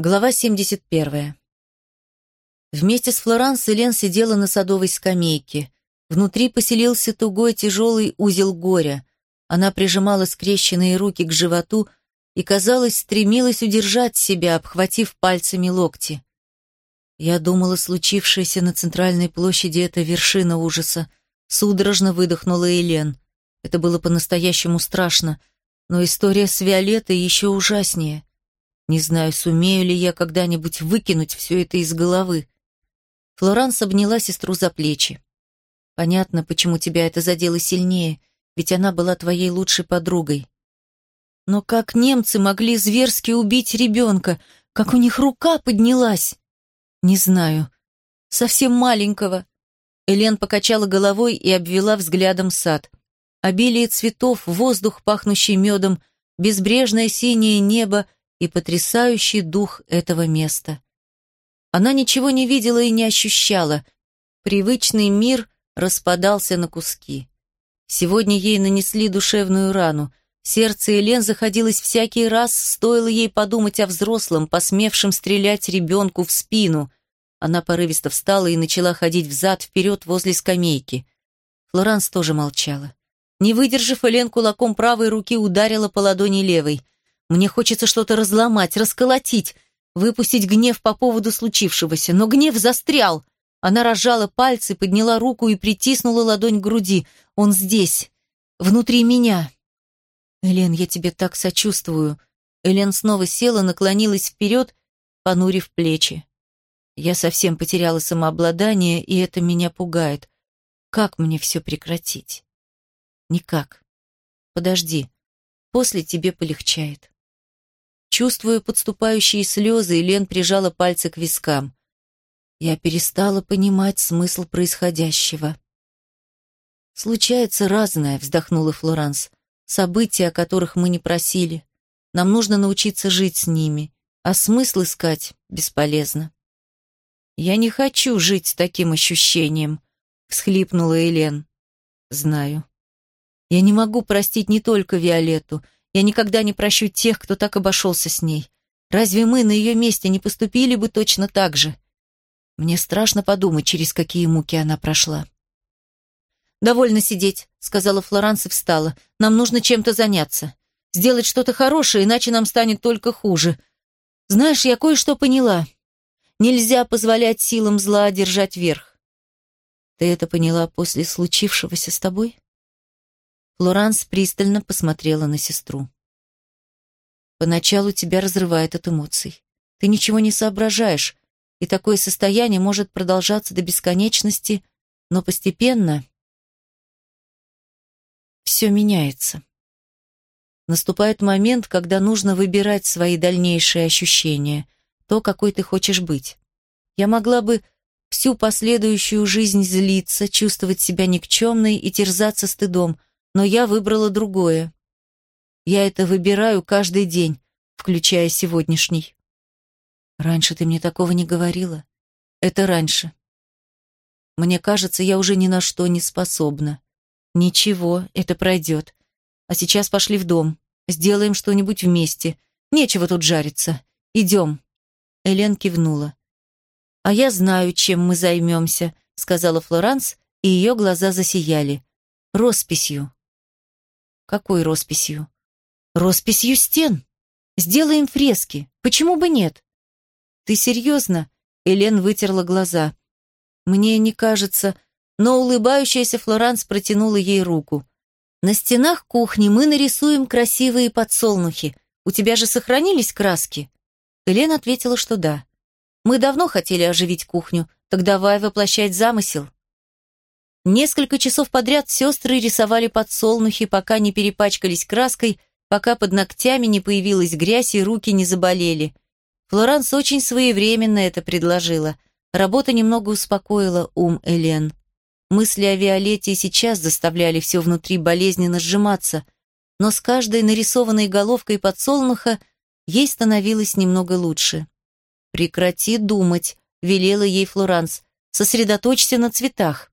Глава 71. Вместе с Флоранс Элен сидела на садовой скамейке. Внутри поселился тугой тяжелый узел горя. Она прижимала скрещенные руки к животу и, казалось, стремилась удержать себя, обхватив пальцами локти. Я думала, случившееся на центральной площади — это вершина ужаса. Судорожно выдохнула Элен. Это было по-настоящему страшно, но история с Виолеттой еще ужаснее. Не знаю, сумею ли я когда-нибудь выкинуть все это из головы. Флоранс обняла сестру за плечи. Понятно, почему тебя это задело сильнее, ведь она была твоей лучшей подругой. Но как немцы могли зверски убить ребенка? Как у них рука поднялась? Не знаю. Совсем маленького. Элен покачала головой и обвела взглядом сад. Обилие цветов, воздух, пахнущий медом, безбрежное синее небо — и потрясающий дух этого места. Она ничего не видела и не ощущала. Привычный мир распадался на куски. Сегодня ей нанесли душевную рану. Сердце Элен заходилось всякий раз, стоило ей подумать о взрослом, посмевшем стрелять ребенку в спину. Она порывисто встала и начала ходить взад-вперед возле скамейки. Флоранс тоже молчала. Не выдержав, Элен кулаком правой руки ударила по ладони левой – мне хочется что-то разломать, расколотить, выпустить гнев по поводу случившегося, но гнев застрял. Она разжала пальцы, подняла руку и притиснула ладонь к груди. Он здесь, внутри меня. Элен, я тебе так сочувствую. Элен снова села, наклонилась вперед, понурив плечи. Я совсем потеряла самообладание, и это меня пугает. Как мне все прекратить? Никак. Подожди. После тебе полегчает. Чувствуя подступающие слезы, Лен прижала пальцы к вискам. Я перестала понимать смысл происходящего. «Случается разное», — вздохнула Флоранс. «События, о которых мы не просили. Нам нужно научиться жить с ними, а смысл искать бесполезно». «Я не хочу жить с таким ощущением», — всхлипнула Элен. «Знаю. Я не могу простить не только Виолетту, — я никогда не прощу тех, кто так обошелся с ней. Разве мы на ее месте не поступили бы точно так же? Мне страшно подумать, через какие муки она прошла. «Довольно сидеть», — сказала Флоранс и встала. «Нам нужно чем-то заняться. Сделать что-то хорошее, иначе нам станет только хуже. Знаешь, я кое-что поняла. Нельзя позволять силам зла держать верх». «Ты это поняла после случившегося с тобой?» Флоранс пристально посмотрела на сестру. «Поначалу тебя разрывает от эмоций. Ты ничего не соображаешь, и такое состояние может продолжаться до бесконечности, но постепенно все меняется. Наступает момент, когда нужно выбирать свои дальнейшие ощущения, то, какой ты хочешь быть. Я могла бы всю последующую жизнь злиться, чувствовать себя никчемной и терзаться стыдом, но я выбрала другое. Я это выбираю каждый день, включая сегодняшний. Раньше ты мне такого не говорила. Это раньше. Мне кажется, я уже ни на что не способна. Ничего, это пройдет. А сейчас пошли в дом. Сделаем что-нибудь вместе. Нечего тут жариться. Идем. Элен кивнула. «А я знаю, чем мы займемся», — сказала Флоранс, и ее глаза засияли. «Росписью». Какой росписью? Росписью стен. Сделаем фрески. Почему бы нет? Ты серьезно? Элен вытерла глаза. Мне не кажется, но улыбающаяся Флоранс протянула ей руку. На стенах кухни мы нарисуем красивые подсолнухи. У тебя же сохранились краски? Элен ответила, что да. Мы давно хотели оживить кухню, так давай воплощать замысел. Несколько часов подряд сестры рисовали подсолнухи, пока не перепачкались краской, пока под ногтями не появилась грязь и руки не заболели. Флоранс очень своевременно это предложила. Работа немного успокоила ум Элен. Мысли о Виолетте сейчас заставляли все внутри болезненно сжиматься, но с каждой нарисованной головкой подсолнуха ей становилось немного лучше. «Прекрати думать», — велела ей Флоранс, — «сосредоточься на цветах».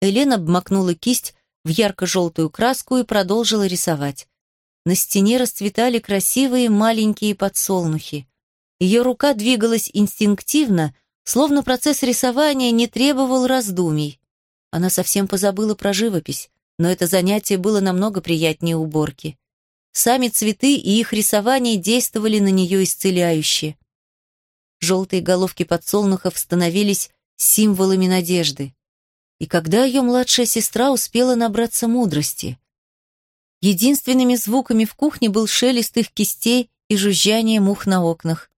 Элена обмакнула кисть в ярко-желтую краску и продолжила рисовать. На стене расцветали красивые маленькие подсолнухи. Ее рука двигалась инстинктивно, словно процесс рисования не требовал раздумий. Она совсем позабыла про живопись, но это занятие было намного приятнее уборки. Сами цветы и их рисование действовали на нее исцеляюще. Желтые головки подсолнухов становились символами надежды. И когда ее младшая сестра успела набраться мудрости? Единственными звуками в кухне был шелест их кистей и жужжание мух на окнах.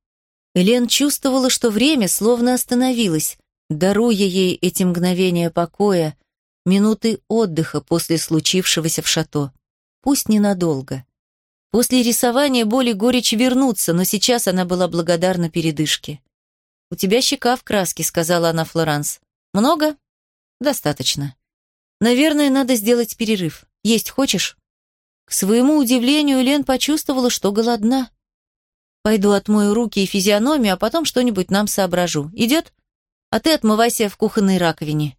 Элен чувствовала, что время словно остановилось, даруя ей эти мгновения покоя, минуты отдыха после случившегося в шато. Пусть ненадолго. После рисования боль и горечь вернутся, но сейчас она была благодарна передышке. «У тебя щека в краске», — сказала она Флоранс. «Много?» «Достаточно. Наверное, надо сделать перерыв. Есть хочешь?» К своему удивлению, Лен почувствовала, что голодна. «Пойду отмою руки и физиономию, а потом что-нибудь нам соображу. Идет? А ты отмывайся в кухонной раковине».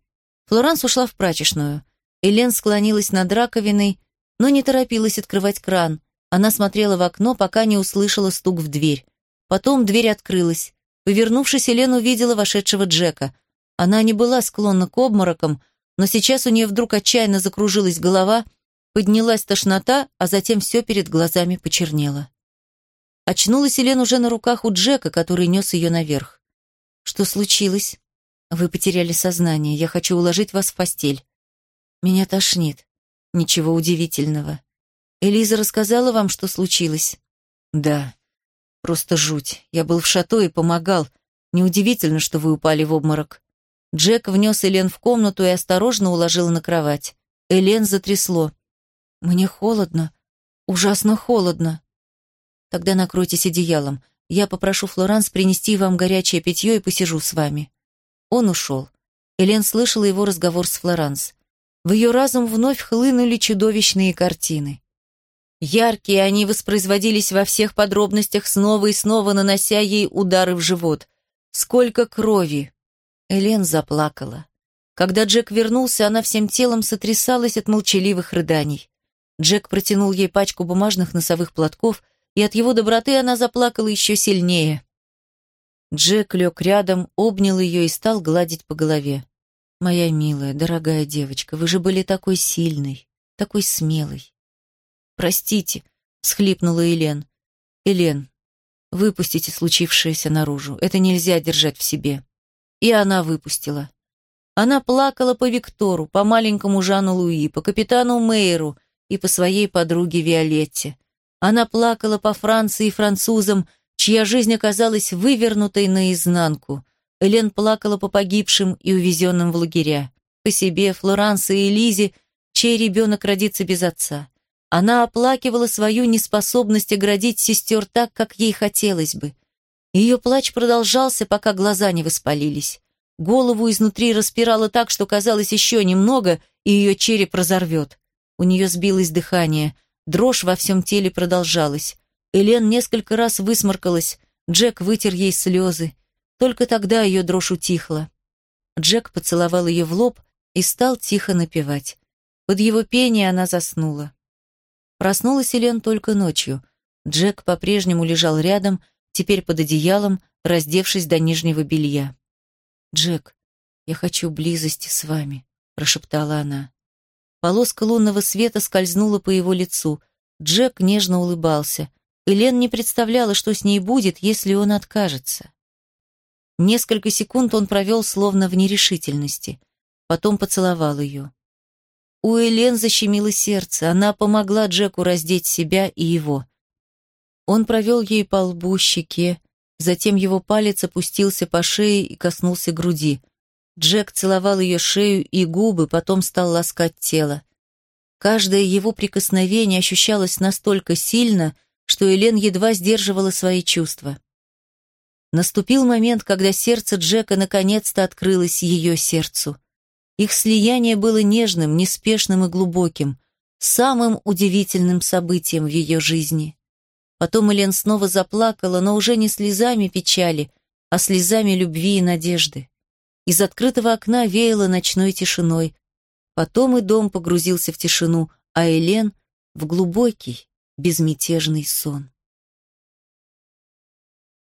Флоранс ушла в прачечную. Элен склонилась над раковиной, но не торопилась открывать кран. Она смотрела в окно, пока не услышала стук в дверь. Потом дверь открылась. Повернувшись, Елена увидела вошедшего Джека. Она не была склонна к обморокам, но сейчас у нее вдруг отчаянно закружилась голова, поднялась тошнота, а затем все перед глазами почернело. Очнулась Елена уже на руках у Джека, который нес ее наверх. «Что случилось?» «Вы потеряли сознание. Я хочу уложить вас в постель». «Меня тошнит». «Ничего удивительного. Элиза рассказала вам, что случилось? Да. Просто жуть. Я был в шато и помогал. Неудивительно, что вы упали в обморок. Джек внес Элен в комнату и осторожно уложил на кровать. Элен затрясло. Мне холодно. Ужасно холодно. Тогда накройтесь одеялом. Я попрошу Флоранс принести вам горячее питье и посижу с вами. Он ушел. Элен слышала его разговор с Флоранс. В ее разум вновь хлынули чудовищные картины. Яркие они воспроизводились во всех подробностях, снова и снова нанося ей удары в живот. Сколько крови! Элен заплакала. Когда Джек вернулся, она всем телом сотрясалась от молчаливых рыданий. Джек протянул ей пачку бумажных носовых платков, и от его доброты она заплакала еще сильнее. Джек лег рядом, обнял ее и стал гладить по голове. «Моя милая, дорогая девочка, вы же были такой сильной, такой смелой. «Простите», — всхлипнула Елен. «Елен, выпустите случившееся наружу. Это нельзя держать в себе». И она выпустила. Она плакала по Виктору, по маленькому Жану Луи, по капитану Мейеру и по своей подруге Виолетте. Она плакала по Франции и французам, чья жизнь оказалась вывернутой наизнанку. Элен плакала по погибшим и увезенным в лагеря, по себе, Флоранции и Лизе, чей ребенок родится без отца. Она оплакивала свою неспособность оградить сестер так, как ей хотелось бы. Ее плач продолжался, пока глаза не воспалились. Голову изнутри распирало так, что казалось еще немного, и ее череп разорвет. У нее сбилось дыхание, дрожь во всем теле продолжалась. Элен несколько раз высморкалась, Джек вытер ей слезы. Только тогда ее дрожь утихла. Джек поцеловал ее в лоб и стал тихо напевать. Под его пение она заснула. Проснулась Элен только ночью. Джек по-прежнему лежал рядом, теперь под одеялом, раздевшись до нижнего белья. «Джек, я хочу близости с вами», — прошептала она. Полоска лунного света скользнула по его лицу. Джек нежно улыбался. Элен не представляла, что с ней будет, если он откажется. Несколько секунд он провел словно в нерешительности. Потом поцеловал ее. У Элен защемило сердце, она помогла Джеку раздеть себя и его. Он провел ей по лбу, щеке, затем его палец опустился по шее и коснулся груди. Джек целовал ее шею и губы, потом стал ласкать тело. Каждое его прикосновение ощущалось настолько сильно, что Элен едва сдерживала свои чувства. Наступил момент, когда сердце Джека наконец-то открылось ее сердцу. Их слияние было нежным, неспешным и глубоким, самым удивительным событием в ее жизни. Потом Элен снова заплакала, но уже не слезами печали, а слезами любви и надежды. Из открытого окна веяло ночной тишиной. Потом и дом погрузился в тишину, а Элен — в глубокий, безмятежный сон.